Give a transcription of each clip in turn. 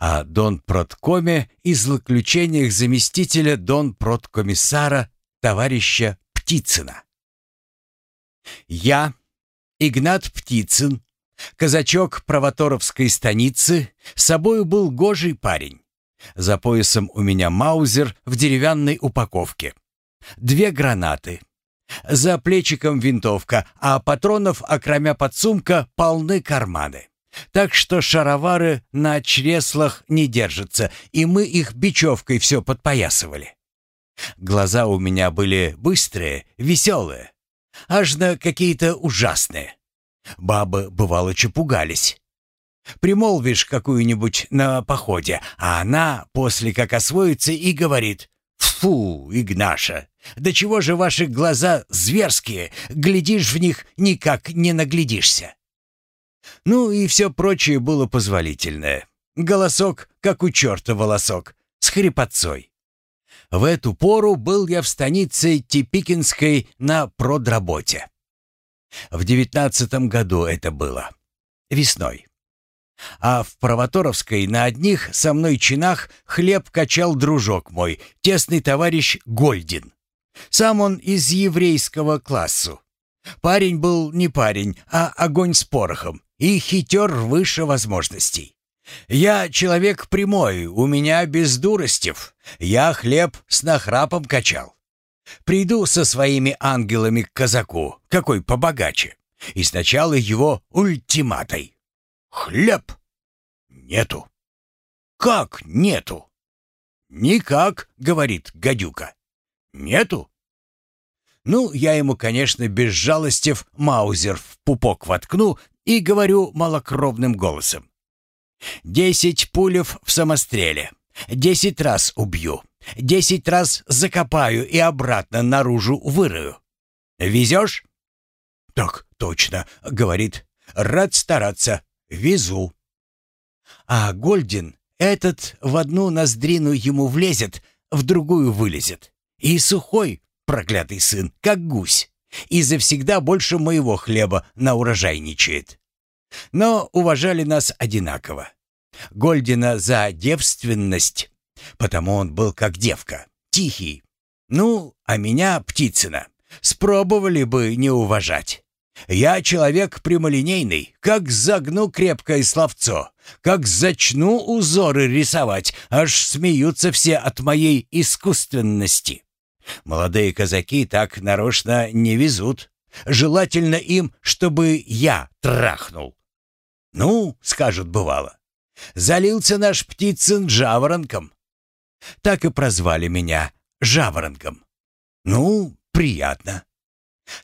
о Дон-Проткоме и злоключениях заместителя Дон-Проткомиссара товарища Птицына. Я, Игнат Птицын, казачок Провоторовской станицы, собою был гожий парень. За поясом у меня маузер в деревянной упаковке. Две гранаты. За плечиком винтовка, а патронов, окромя подсумка, полны карманы. Так что шаровары на чреслах не держатся, и мы их бечевкой все подпоясывали. Глаза у меня были быстрые, веселые, аж на какие-то ужасные. Бабы, бывало, чепугались. Примолвишь какую-нибудь на походе, а она после как освоится и говорит «Фу, Игнаша, да чего же ваши глаза зверские, глядишь в них никак не наглядишься». Ну и все прочее было позволительное. Голосок, как у черта волосок, с хрипотцой. В эту пору был я в станице Типикинской на продработе. В девятнадцатом году это было. Весной. А в Провоторовской на одних со мной чинах хлеб качал дружок мой, тесный товарищ Гольдин. Сам он из еврейского классу. Парень был не парень, а огонь с порохом и хитер выше возможностей. Я человек прямой, у меня без дуростев. Я хлеб с нахрапом качал. Приду со своими ангелами к казаку, какой побогаче, и сначала его ультиматой. Хлеб нету. Как нету? Никак, говорит гадюка. Нету? Ну, я ему, конечно, без жалостив маузер в пупок воткну и говорю малокровным голосом. «Десять пулев в самостреле. Десять раз убью. Десять раз закопаю и обратно наружу вырою. Везешь?» «Так точно», — говорит. «Рад стараться. Везу». А Гольдин этот в одну ноздрину ему влезет, в другую вылезет. И сухой, проклятый сын, как гусь. И завсегда больше моего хлеба на урожайничает. Но уважали нас одинаково. Гольдина за девственность, потому он был как девка, тихий. Ну, а меня, Птицына, спробовали бы не уважать. Я человек прямолинейный, как загну крепкое словцо, как зачну узоры рисовать, аж смеются все от моей искусственности. Молодые казаки так нарочно не везут. Желательно им, чтобы я трахнул. «Ну, — скажут бывало, — залился наш птицын жаворонком». Так и прозвали меня жаворонком. Ну, приятно.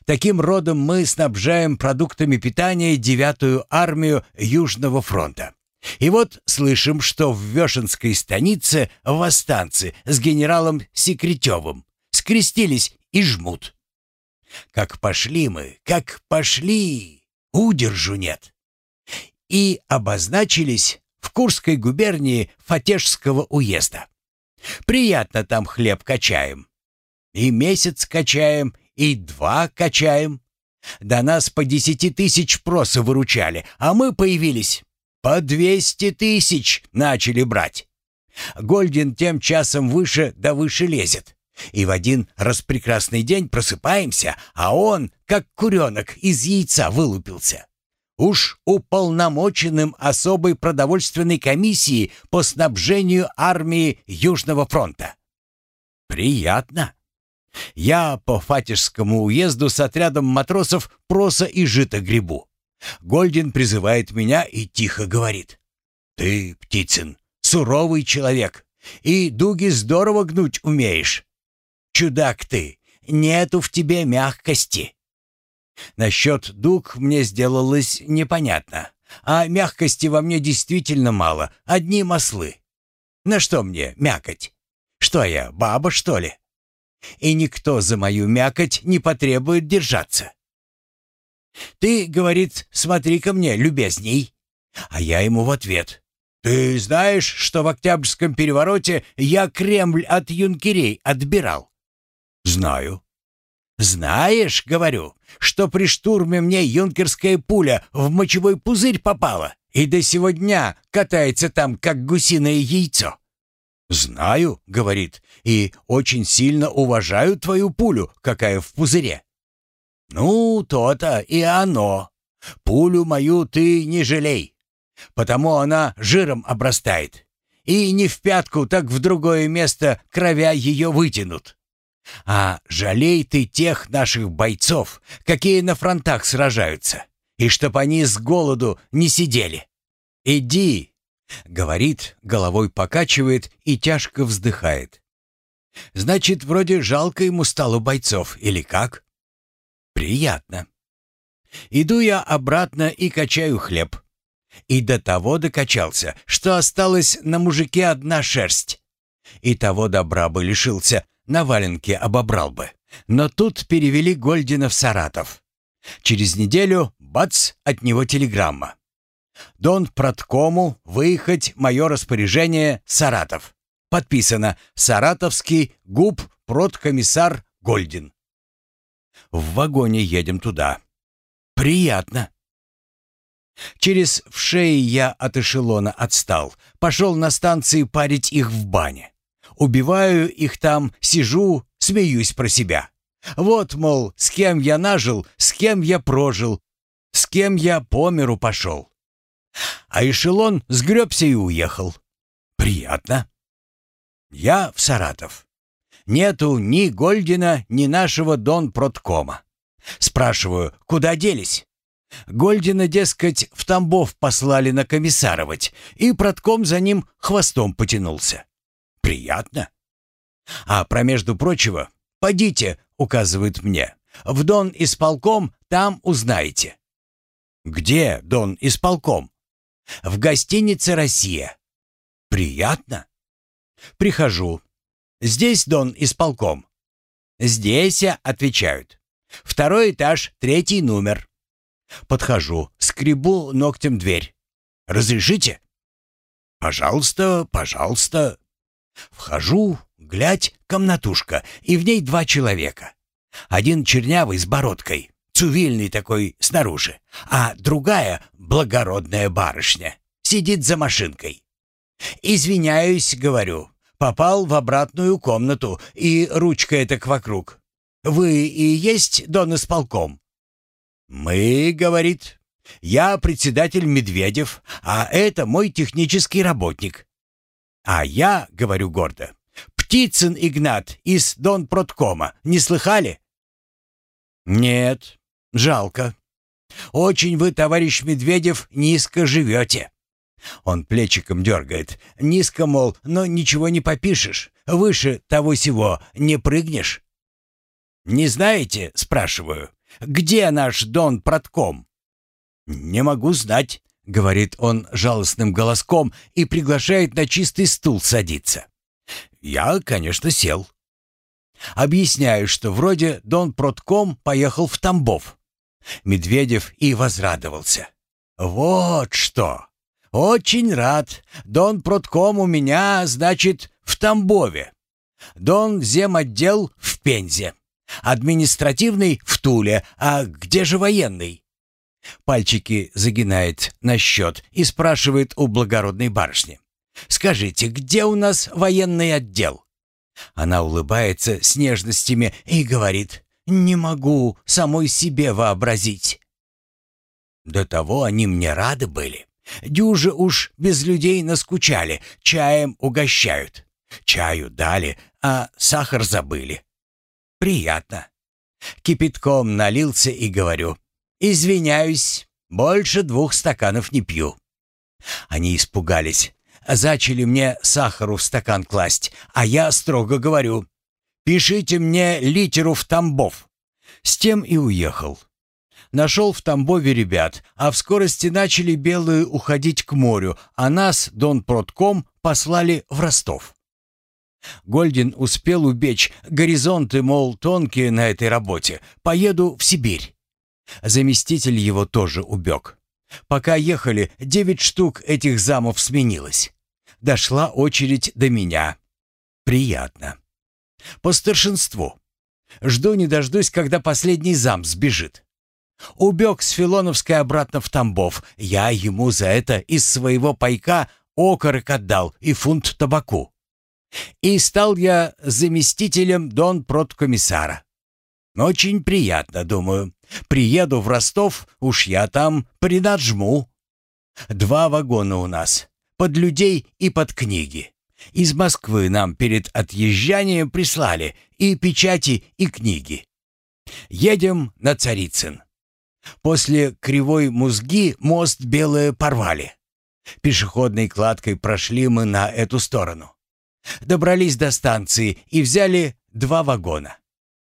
Таким родом мы снабжаем продуктами питания девятую армию Южного фронта. И вот слышим, что в Вешенской станице восстанцы с генералом Секретевым скрестились и жмут. Как пошли мы, как пошли, удержу нет и обозначились в Курской губернии Фатежского уезда. Приятно там хлеб качаем. И месяц качаем, и два качаем. До нас по десяти тысяч проса выручали, а мы появились. По двести тысяч начали брать. Гольдин тем часом выше да выше лезет. И в один распрекрасный день просыпаемся, а он, как куренок, из яйца вылупился. Уж уполномоченным особой продовольственной комиссии по снабжению армии Южного фронта. Приятно. Я по Фатежскому уезду с отрядом матросов проса и жито грибу. Гольдин призывает меня и тихо говорит. «Ты, Птицын, суровый человек, и дуги здорово гнуть умеешь. Чудак ты, нету в тебе мягкости. Насчет дуг мне сделалось непонятно. А мягкости во мне действительно мало, одни маслы. На что мне мякоть? Что я, баба, что ли? И никто за мою мякоть не потребует держаться. «Ты, — говорит, — смотри ко мне, любезней». А я ему в ответ. «Ты знаешь, что в Октябрьском перевороте я Кремль от юнкерей отбирал?» «Знаю». «Знаешь, — говорю, — что при штурме мне юнкерская пуля в мочевой пузырь попала, и до сего дня катается там, как гусиное яйцо. «Знаю», — говорит, — «и очень сильно уважаю твою пулю, какая в пузыре». «Ну, то-то и оно. Пулю мою ты не жалей, потому она жиром обрастает. И не в пятку, так в другое место кровя ее вытянут. А жалей ты тех наших бойцов, какие на фронтах сражаются, и чтоб они с голоду не сидели. Иди, — говорит, головой покачивает и тяжко вздыхает. Значит, вроде жалко ему стало бойцов, или как? Приятно. Иду я обратно и качаю хлеб. И до того докачался, что осталась на мужике одна шерсть. И того добра бы лишился, на валенке обобрал бы. Но тут перевели Гольдина в Саратов. Через неделю, бац, от него телеграмма. Дон Проткому выехать мое распоряжение Саратов. Подписано Саратовский губ продкомиссар Гольдин. В вагоне едем туда. Приятно. Через в шее я от эшелона отстал. Пошел на станции парить их в бане. Убиваю их там, сижу, смеюсь про себя. Вот, мол, с кем я нажил, с кем я прожил, с кем я по миру пошел. А эшелон сгребся и уехал. Приятно. Я в Саратов. Нету ни Гольдина, ни нашего Дон Проткома. Спрашиваю, куда делись? Гольдина, дескать, в Тамбов послали на комиссаровать, и Протком за ним хвостом потянулся. Приятно. А про между прочего, подите, указывает мне, в Дон исполком там узнаете. Где Дон исполком? В гостинице «Россия». Приятно. Прихожу. Здесь Дон исполком. Здесь, отвечают. Второй этаж, третий номер. Подхожу, скребу ногтем дверь. Разрешите? Пожалуйста, пожалуйста. Вхожу, глядь, комнатушка, и в ней два человека. Один чернявый с бородкой, цувильный такой снаружи, а другая, благородная барышня, сидит за машинкой. «Извиняюсь», — говорю, — попал в обратную комнату, и ручка так вокруг. «Вы и есть дон исполком?» «Мы», — говорит, — «я председатель Медведев, а это мой технический работник». «А я», — говорю гордо, — «Птицын Игнат из Дон Проткома, не слыхали?» «Нет, Жалко. Очень вы, товарищ Медведев, низко живете. Он плечиком дергает. Низко, мол, но ничего не попишешь. Выше того сего не прыгнешь. «Не знаете?» — спрашиваю. «Где наш Дон Протком?» «Не могу знать», — говорит он жалостным голоском и приглашает на чистый стул садиться. Я, конечно, сел. Объясняю, что вроде Дон Протком поехал в Тамбов. Медведев и возрадовался. «Вот что! Очень рад. Дон Протком у меня, значит, в Тамбове. Дон земотдел в Пензе. Административный в Туле. А где же военный?» Пальчики загинает на счет и спрашивает у благородной барышни. «Скажите, где у нас военный отдел?» Она улыбается с нежностями и говорит. Не могу самой себе вообразить. До того они мне рады были. Дюже уж без людей наскучали, чаем угощают. Чаю дали, а сахар забыли. Приятно. Кипятком налился и говорю. «Извиняюсь, больше двух стаканов не пью». Они испугались. Зачали мне сахару в стакан класть, а я строго говорю. Пишите мне литеру в Тамбов». С тем и уехал. Нашел в Тамбове ребят, а в скорости начали белые уходить к морю, а нас, Дон Протком, послали в Ростов. Гольдин успел убечь, горизонты, мол, тонкие на этой работе, поеду в Сибирь. Заместитель его тоже убег. Пока ехали, девять штук этих замов сменилось. Дошла очередь до меня. Приятно. По старшинству. Жду не дождусь, когда последний зам сбежит. Убег с Филоновской обратно в Тамбов. Я ему за это из своего пайка окорок отдал и фунт табаку. И стал я заместителем дон продкомиссара. Очень приятно, думаю. Приеду в Ростов, уж я там принаджму. Два вагона у нас. Под людей и под книги. Из Москвы нам перед отъезжанием прислали и печати, и книги. Едем на Царицын. После Кривой Музги мост Белое порвали. Пешеходной кладкой прошли мы на эту сторону. Добрались до станции и взяли два вагона.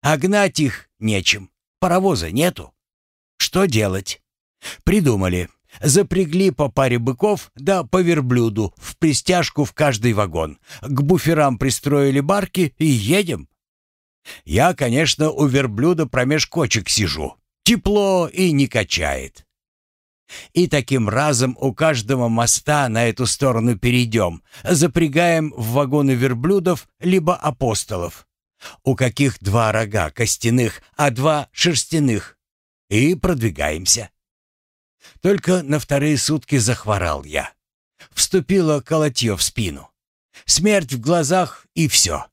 А гнать их нечем, паровоза нету. Что делать? Придумали. Запрягли по паре быков да по верблюду в пристяжку в каждый вагон. К буферам пристроили барки и едем. Я, конечно, у верблюда промеж кочек сижу. Тепло и не качает. И таким разом у каждого моста на эту сторону перейдем, запрягаем в вагоны верблюдов либо апостолов. У каких два рога костяных, а два шерстяных. И продвигаемся. Только на вторые сутки захворал я. Вступило колотье в спину. Смерть в глазах и все.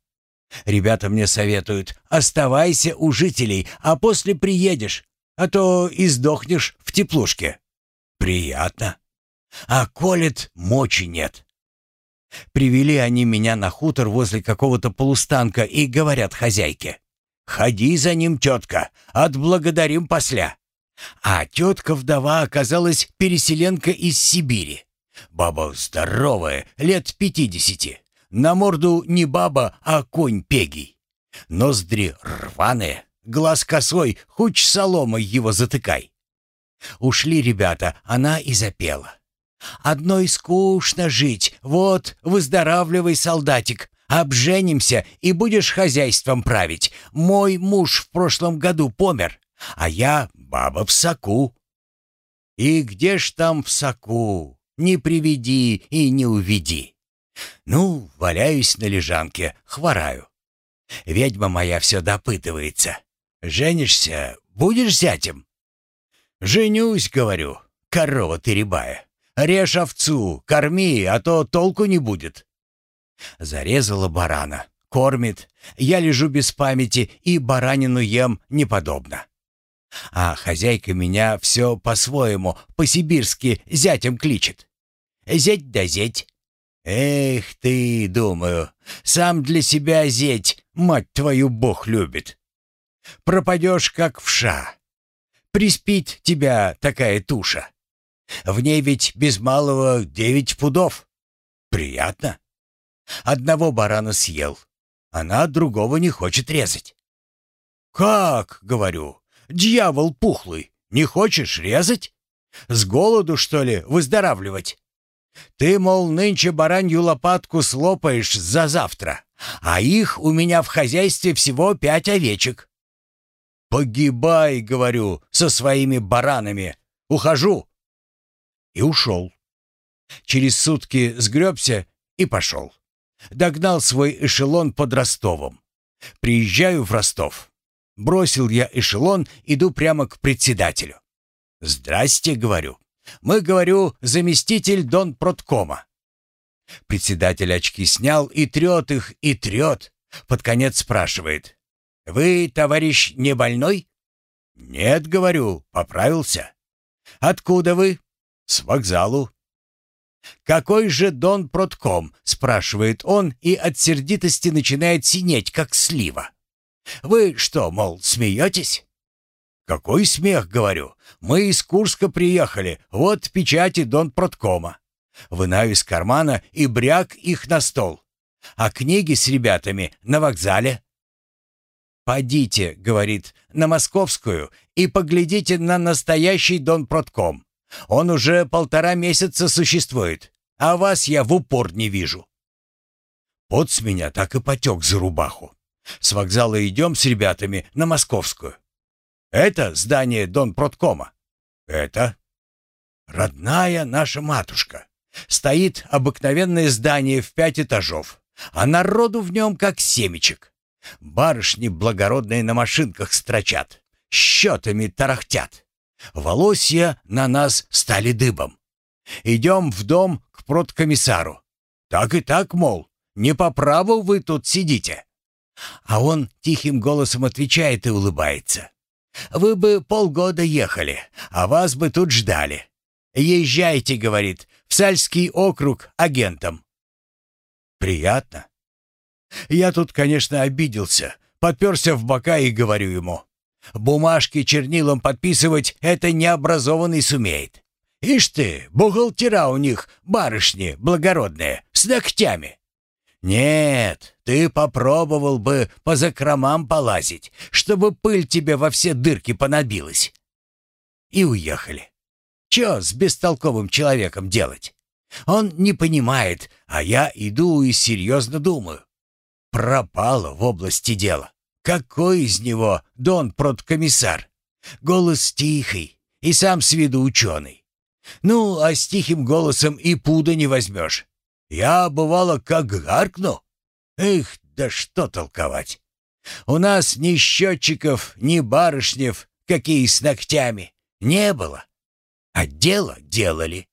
Ребята мне советуют, оставайся у жителей, а после приедешь, а то и сдохнешь в теплушке. Приятно. А колет мочи нет. Привели они меня на хутор возле какого-то полустанка и говорят хозяйке. «Ходи за ним, тетка, отблагодарим после». А тетка-вдова оказалась переселенка из Сибири. Баба здоровая, лет пятидесяти. На морду не баба, а конь пегий. Ноздри рваные, глаз косой, хоть соломой его затыкай. Ушли ребята, она и запела. «Одной скучно жить, вот, выздоравливай, солдатик, обженимся и будешь хозяйством править. Мой муж в прошлом году помер, а я баба в соку». «И где ж там в соку? Не приведи и не уведи». «Ну, валяюсь на лежанке, хвораю. Ведьма моя все допытывается. Женишься, будешь зятем?» «Женюсь, — говорю, — корова ты рябая. Режь овцу, корми, а то толку не будет». Зарезала барана, кормит. Я лежу без памяти и баранину ем неподобно. А хозяйка меня все по-своему, по-сибирски зятем кличет. Зять да зять. Эх ты, думаю, сам для себя зять, мать твою бог любит. Пропадешь, как вша. Приспит тебя такая туша. В ней ведь без малого девять пудов. Приятно. Одного барана съел. Она другого не хочет резать. «Как?» — говорю. «Дьявол пухлый, не хочешь резать? С голоду, что ли, выздоравливать? Ты, мол, нынче баранью лопатку слопаешь за завтра, а их у меня в хозяйстве всего пять овечек. «Погибай, — говорю, — со своими баранами! Ухожу!» И ушел. Через сутки сгребся и пошел. Догнал свой эшелон под Ростовом. Приезжаю в Ростов. Бросил я эшелон, иду прямо к председателю. «Здрасте», — говорю. «Мы, говорю, заместитель Дон Проткома». Председатель очки снял и трет их, и трет. Под конец спрашивает. «Вы, товарищ, не больной?» «Нет, — говорю, — поправился». «Откуда вы?» «С вокзалу». «Какой же Дон Протком?» — спрашивает он и от сердитости начинает синеть, как слива. «Вы что, мол, смеетесь?» «Какой смех, — говорю. Мы из Курска приехали, вот печати Дон Проткома». Вынаю из кармана и бряк их на стол. А книги с ребятами на вокзале. «Подите», — говорит, — «на Московскую и поглядите на настоящий Дон Протком. Он уже полтора месяца существует, а вас я в упор не вижу». Пот с меня так и потек за рубаху. С вокзала идем с ребятами на Московскую. Это здание Дон Проткома. Это родная наша матушка. Стоит обыкновенное здание в пять этажов, а народу в нем как семечек. Барышни благородные на машинках строчат, счетами тарахтят. Волосья на нас стали дыбом. Идем в дом к продкомиссару. Так и так, мол, не по праву вы тут сидите. А он тихим голосом отвечает и улыбается. «Вы бы полгода ехали, а вас бы тут ждали. Езжайте, — говорит, — в Сальский округ агентом». «Приятно». Я тут, конечно, обиделся, подперся в бока и говорю ему. «Бумажки чернилом подписывать это необразованный сумеет. Ишь ты, бухгалтера у них, барышни благородные, с ногтями. «Нет, ты попробовал бы по закромам полазить, чтобы пыль тебе во все дырки понабилась». И уехали. Че с бестолковым человеком делать? Он не понимает, а я иду и серьезно думаю. Пропало в области дела. Какой из него дон-продкомиссар? Голос тихий и сам с виду ученый. Ну, а с тихим голосом и пуда не возьмешь. Я, бывало, как гаркну. Эх, да что толковать. У нас ни счетчиков, ни барышнев, какие с ногтями, не было. А дело делали.